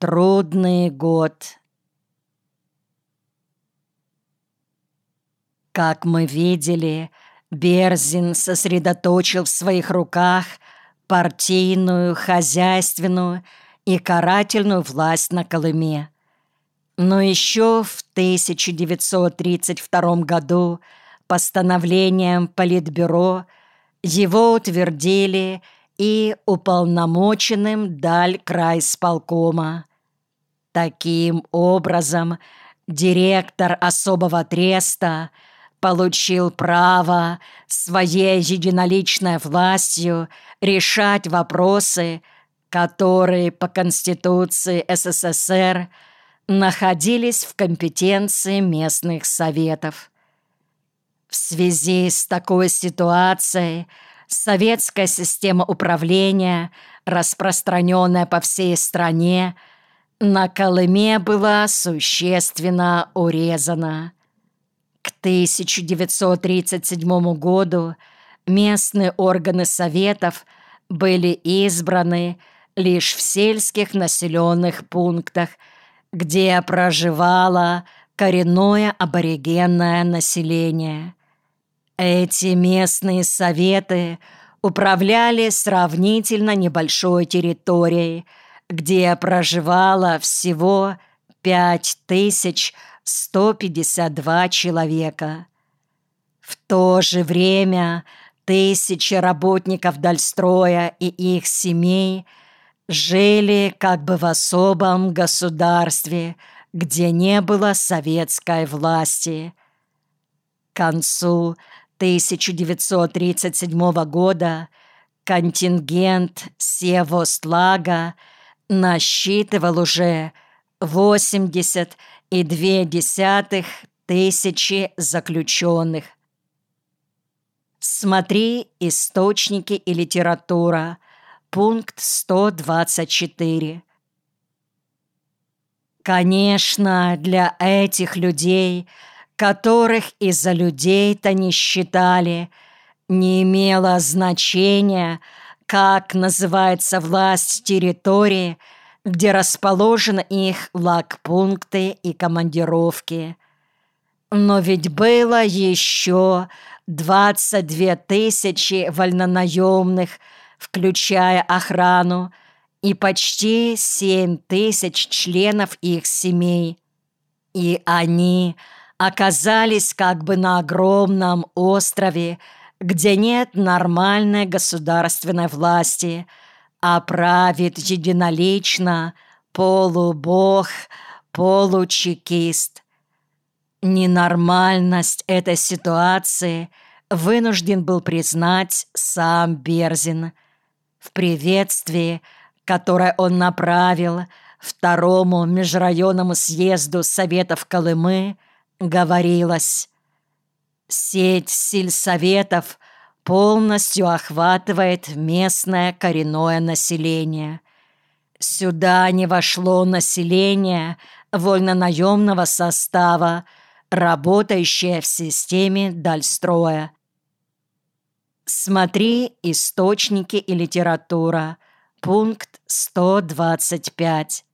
Трудный год. Как мы видели, Берзин сосредоточил в своих руках партийную, хозяйственную и карательную власть на Колыме. Но еще в 1932 году постановлением Политбюро его утвердили и уполномоченным даль крайсполкома. Таким образом, директор особого треста получил право своей единоличной властью решать вопросы, которые по Конституции СССР находились в компетенции местных советов. В связи с такой ситуацией советская система управления, распространенная по всей стране, на Колыме была существенно урезана. К 1937 году местные органы советов были избраны лишь в сельских населенных пунктах, где проживало коренное аборигенное население. Эти местные советы управляли сравнительно небольшой территорией – где проживало всего 5152 человека. В то же время тысячи работников Дальстроя и их семей жили как бы в особом государстве, где не было советской власти. К концу 1937 года контингент Севостлага – насчитывал уже 80,2 тысячи заключенных. Смотри «Источники и литература», пункт 124. Конечно, для этих людей, которых из-за людей-то не считали, не имело значения – как называется власть территории, где расположены их лагпункты и командировки. Но ведь было еще 22 тысячи вольнонаемных, включая охрану, и почти 7 тысяч членов их семей. И они оказались как бы на огромном острове, где нет нормальной государственной власти, а правит единолично полубог, получекист. Ненормальность этой ситуации вынужден был признать сам Берзин. В приветствии, которое он направил второму межрайонному съезду Советов Колымы, говорилось Сеть сельсоветов полностью охватывает местное коренное население. Сюда не вошло население вольнонаемного состава, работающее в системе Дальстроя. Смотри «Источники и литература», пункт 125.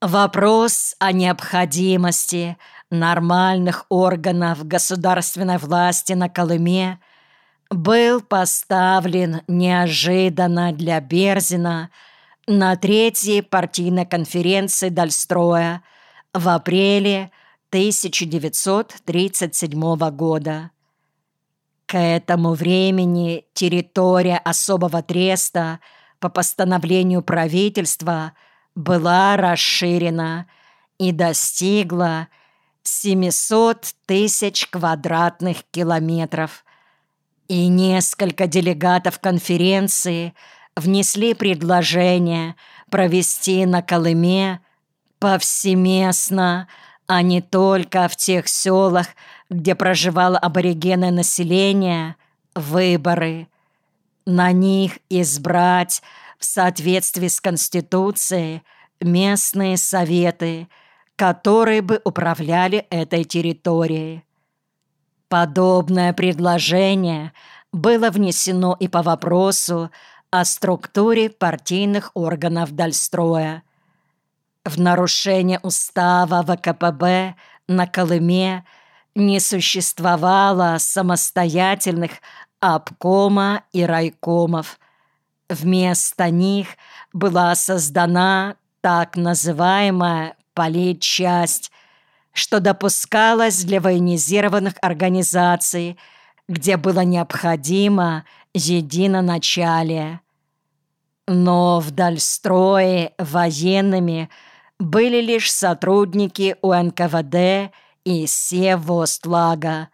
Вопрос о необходимости нормальных органов государственной власти на Колыме был поставлен неожиданно для Берзина на третьей партийной конференции Дальстроя в апреле 1937 года. К этому времени территория особого треста по постановлению правительства была расширена и достигла 700 тысяч квадратных километров. И несколько делегатов конференции внесли предложение провести на Колыме повсеместно, а не только в тех селах, где проживало аборигенное население, выборы. На них избрать в соответствии с Конституцией местные советы – которые бы управляли этой территорией. Подобное предложение было внесено и по вопросу о структуре партийных органов Дальстроя. В нарушение устава ВКПБ на Колыме не существовало самостоятельных обкома и райкомов. Вместо них была создана так называемая политчасть, что допускалось для военизированных организаций, где было необходимо единоначалие. Но в Дальстрое военными были лишь сотрудники УНКВД и Севостлага.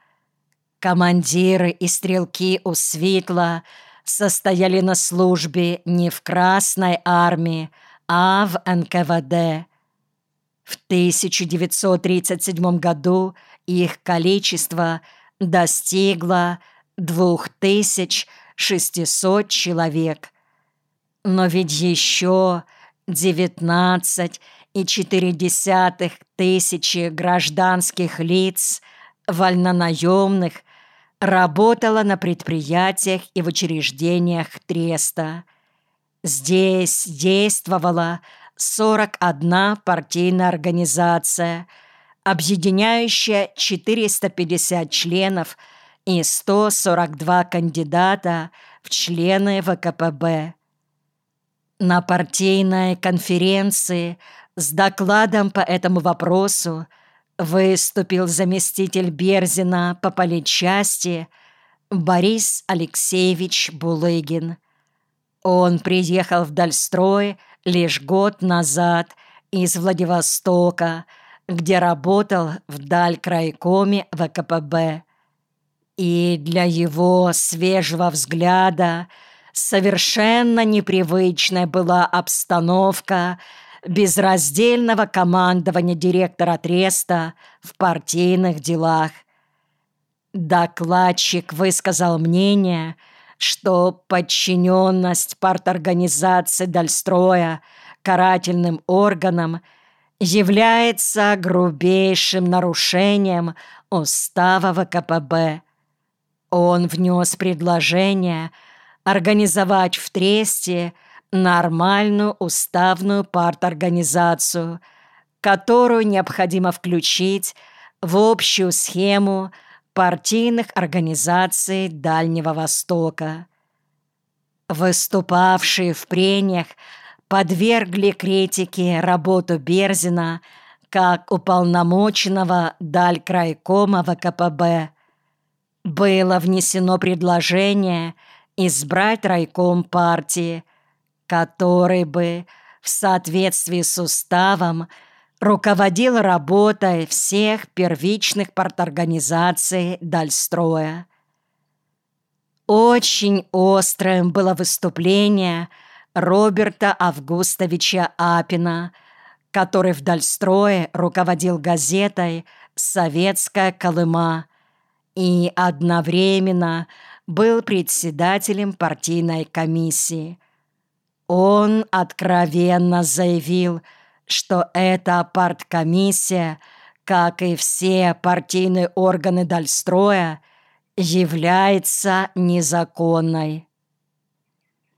Командиры и стрелки у Свитла состояли на службе не в Красной армии, а в НКВД. В 1937 году их количество достигло 2600 человек. Но ведь еще 19,4 тысячи гражданских лиц, вольнонаемных, работало на предприятиях и в учреждениях Треста. Здесь действовала 41 партийная организация, объединяющая 450 членов и 142 кандидата в члены ВКПБ. На партийной конференции с докладом по этому вопросу выступил заместитель Берзина по политчасти Борис Алексеевич Булыгин. Он приехал в Дальстрой лишь год назад из Владивостока, где работал в Далькрайкоме ВКПБ. И для его свежего взгляда совершенно непривычная была обстановка безраздельного командования директора Треста в партийных делах. Докладчик высказал мнение – что подчиненность парторганизации Дальстроя карательным органам является грубейшим нарушением устава ВКПБ. Он внес предложение организовать в Тресте нормальную уставную парторганизацию, которую необходимо включить в общую схему – партийных организаций Дальнего Востока. Выступавшие в прениях подвергли критике работу Берзина как уполномоченного Далькрайкома ВКПБ. Было внесено предложение избрать райком партии, который бы в соответствии с уставом руководил работой всех первичных парторганизаций Дальстроя. Очень острым было выступление Роберта Августовича Апина, который в Дальстрое руководил газетой «Советская Колыма» и одновременно был председателем партийной комиссии. Он откровенно заявил – что эта парткомиссия, как и все партийные органы Дальстроя, является незаконной.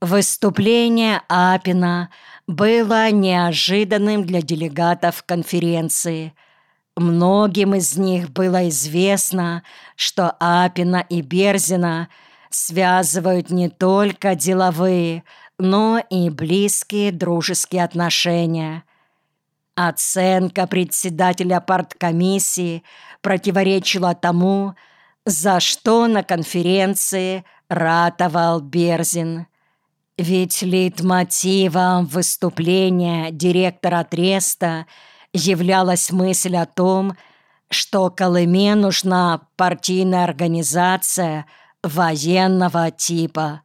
Выступление Апина было неожиданным для делегатов конференции. Многим из них было известно, что Апина и Берзина связывают не только деловые, но и близкие дружеские отношения. Оценка председателя парткомиссии противоречила тому, за что на конференции ратовал Берзин. Ведь лейтмотивом выступления директора Треста являлась мысль о том, что Колыме нужна партийная организация военного типа.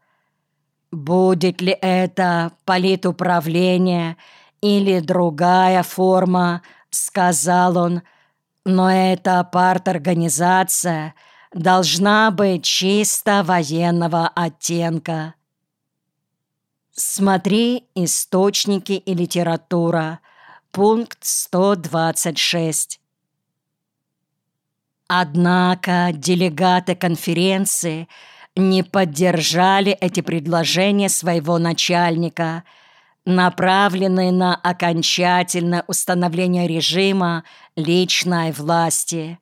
Будет ли это политуправление – или другая форма», — сказал он, «но эта парторганизация должна быть чисто военного оттенка». Смотри «Источники и литература», пункт 126. Однако делегаты конференции не поддержали эти предложения своего начальника, направленные на окончательное установление режима личной власти.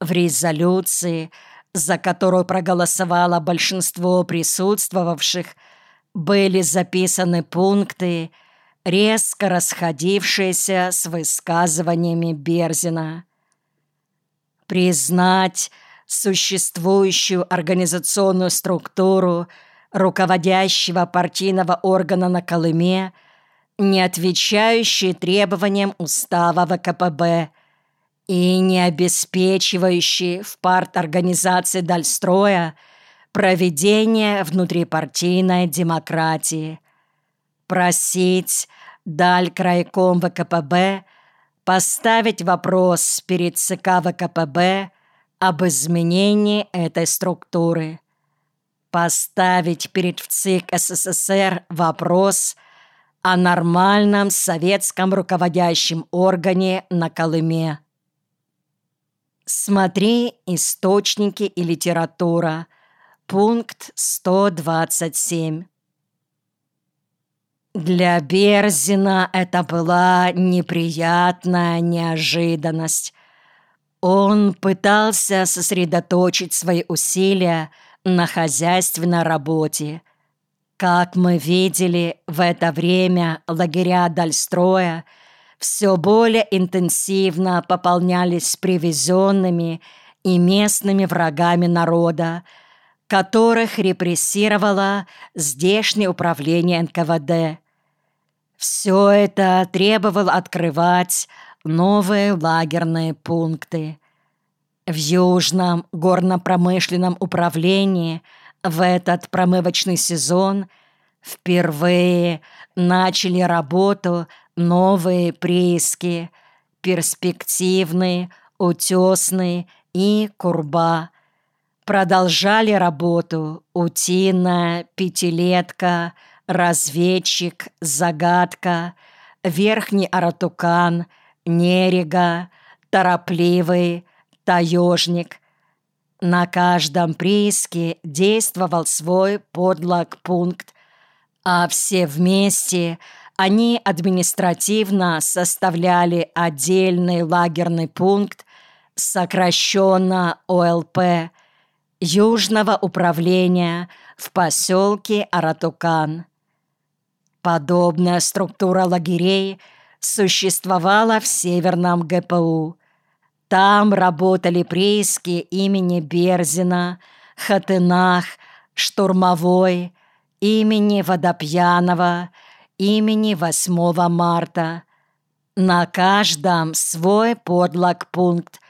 В резолюции, за которую проголосовало большинство присутствовавших, были записаны пункты, резко расходившиеся с высказываниями Берзина. Признать существующую организационную структуру руководящего партийного органа на Колыме, не отвечающие требованиям устава ВКПБ и не обеспечивающие в парторганизации Дальстроя проведение внутрипартийной демократии. Просить Даль крайком ВКПБ поставить вопрос перед ЦК ВКПБ об изменении этой структуры. Поставить перед ВЦИК СССР вопрос о нормальном советском руководящем органе на Колыме. Смотри источники и литература. Пункт 127. Для Берзина это была неприятная неожиданность. Он пытался сосредоточить свои усилия на хозяйственной работе. Как мы видели, в это время лагеря Дальстроя все более интенсивно пополнялись привезенными и местными врагами народа, которых репрессировало здешнее управление НКВД. Все это требовало открывать новые лагерные пункты. В Южном горно-промышленном управлении в этот промывочный сезон впервые начали работу новые прииски, перспективные, утесные и курба. Продолжали работу утиная, пятилетка, разведчик, загадка, верхний аратукан – нерега, торопливый, таежник. На каждом прииске действовал свой подлог-пункт, а все вместе они административно составляли отдельный лагерный пункт, сокращенно ОЛП, Южного управления в поселке Аратукан. Подобная структура лагерей – существовала в Северном ГПУ. Там работали прииски имени Берзина, Хатынах, Штурмовой, имени Водопьянова, имени 8 марта. На каждом свой подлог-пункт,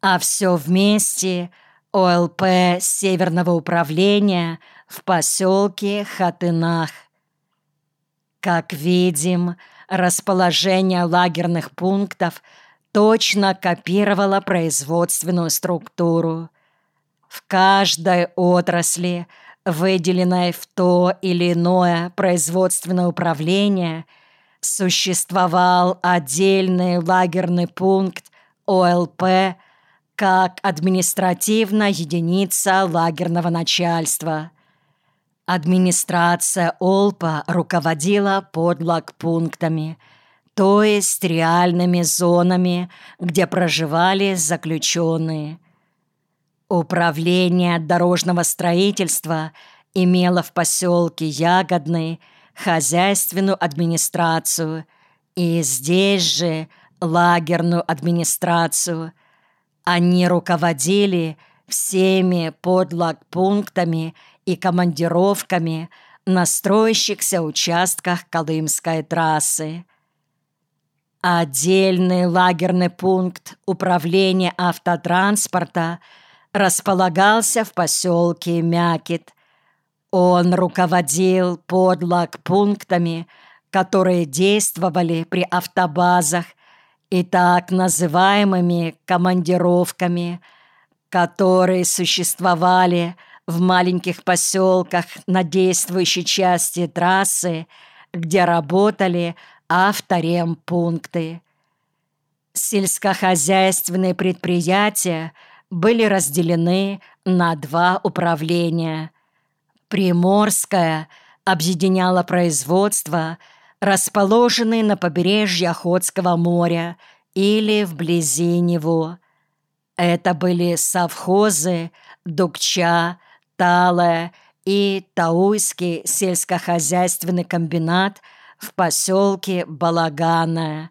а все вместе ОЛП Северного управления в поселке Хатынах. Как видим, расположение лагерных пунктов точно копировало производственную структуру. В каждой отрасли, выделенной в то или иное производственное управление, существовал отдельный лагерный пункт ОЛП как административная единица лагерного начальства – Администрация Олпа руководила подлагпунктами, то есть реальными зонами, где проживали заключенные. Управление дорожного строительства имело в поселке Ягодный хозяйственную администрацию и здесь же лагерную администрацию. Они руководили всеми подлагпунктами и командировками на строящихся участках Колымской трассы. Отдельный лагерный пункт управления автотранспорта располагался в поселке Мякит. Он руководил пунктами, которые действовали при автобазах и так называемыми командировками, которые существовали в маленьких поселках на действующей части трассы, где работали авторемпункты. Сельскохозяйственные предприятия были разделены на два управления. Приморское объединяло производство, расположенные на побережье Охотского моря или вблизи него. Это были совхозы Дукча, Талая и Тауйский сельскохозяйственный комбинат в поселке Балаганая.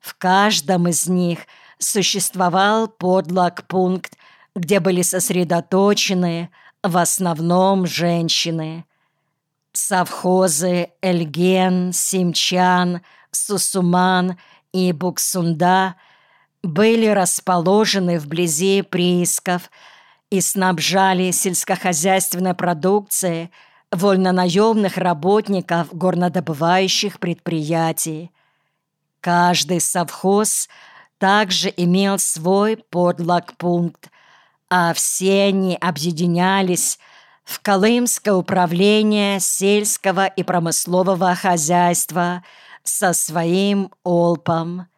В каждом из них существовал подлог-пункт, где были сосредоточены в основном женщины. Совхозы Эльген, Симчан, Сусуман и Буксунда были расположены вблизи приисков и снабжали сельскохозяйственной продукцией вольнонаемных работников горнодобывающих предприятий. Каждый совхоз также имел свой подлогпункт, а все они объединялись в Колымское управление сельского и промыслового хозяйства со своим олпом.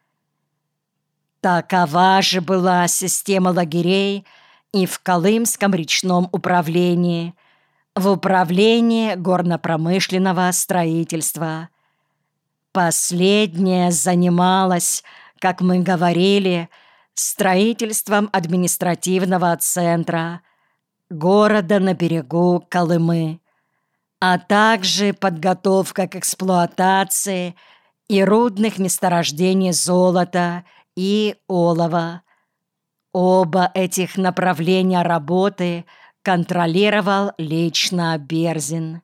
Такова же была система лагерей и в Колымском речном управлении, в управлении горно-промышленного строительства. Последнее занималось, как мы говорили, строительством административного центра, города на берегу Колымы, а также подготовка к эксплуатации и рудных месторождений золота и олова. Оба этих направления работы контролировал лично Берзин.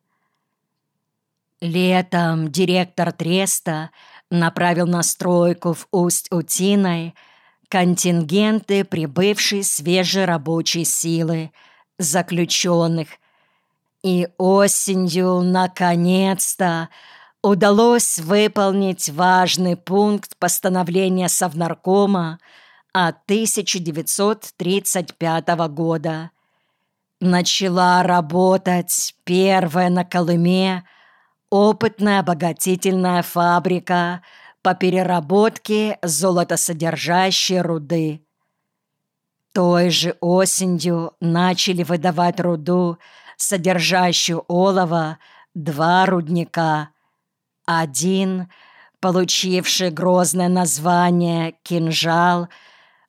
Летом директор Треста направил на стройку в Усть-Утиной контингенты прибывшей свежей рабочей силы, заключенных. И осенью, наконец-то, удалось выполнить важный пункт постановления Совнаркома от 1935 года. Начала работать первая на Колыме опытная обогатительная фабрика по переработке золотосодержащей руды. Той же осенью начали выдавать руду, содержащую олово, два рудника. Один, получивший грозное название «Кинжал»,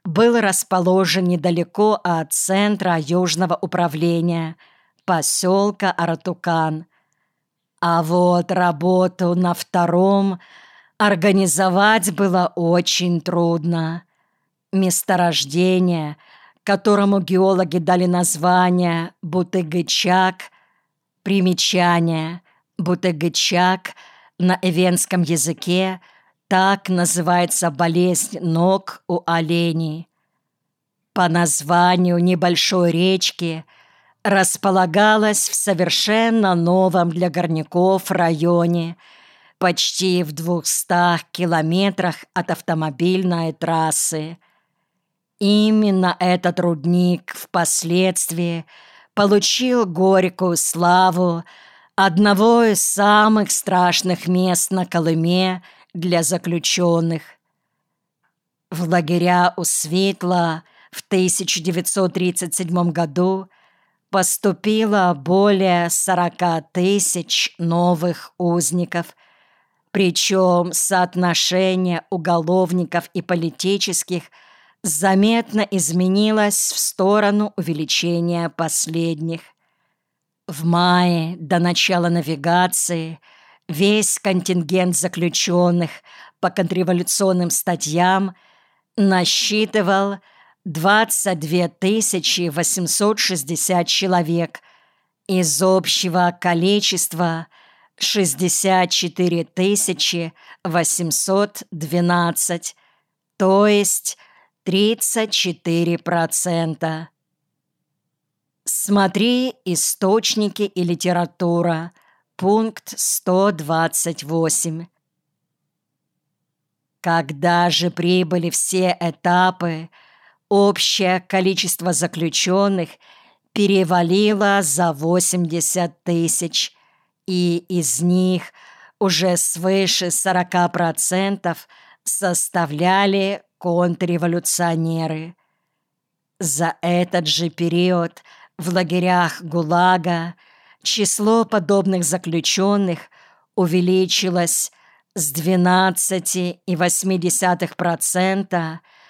был расположен недалеко от центра Южного управления, поселка Аратукан – а вот работу на втором организовать было очень трудно. Месторождение, которому геологи дали название Бутыгычак, примечание Бутыгычак на эвенском языке так называется болезнь ног у оленей. По названию небольшой речки – располагалась в совершенно новом для горняков районе, почти в двухстах километрах от автомобильной трассы. Именно этот рудник впоследствии получил горькую славу одного из самых страшных мест на Колыме для заключенных. В лагеря у Светла в 1937 году поступило более 40 тысяч новых узников, причем соотношение уголовников и политических заметно изменилось в сторону увеличения последних. В мае до начала навигации весь контингент заключенных по контрреволюционным статьям насчитывал – 22 860 человек из общего количества 64 812, то есть 34%. Смотри «Источники и литература», пункт 128. Когда же прибыли все этапы – Общее количество заключенных перевалило за 80 тысяч, и из них уже свыше 40% составляли контрреволюционеры. За этот же период В лагерях ГУЛАГа число подобных заключенных увеличилось с 12,8%